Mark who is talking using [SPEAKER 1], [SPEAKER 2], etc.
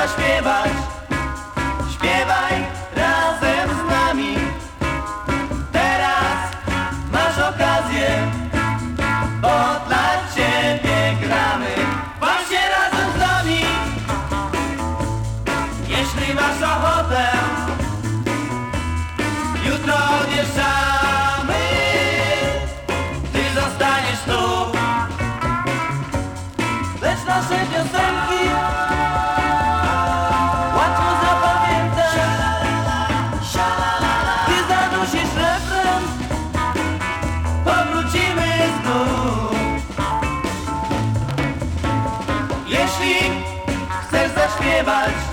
[SPEAKER 1] Zaśpiewać, śpiewaj razem z nami. Teraz masz okazję, bo dla ciebie gramy. Się razem z nami, jeśli masz ochotę. Jeśli chcesz zaśpiewać,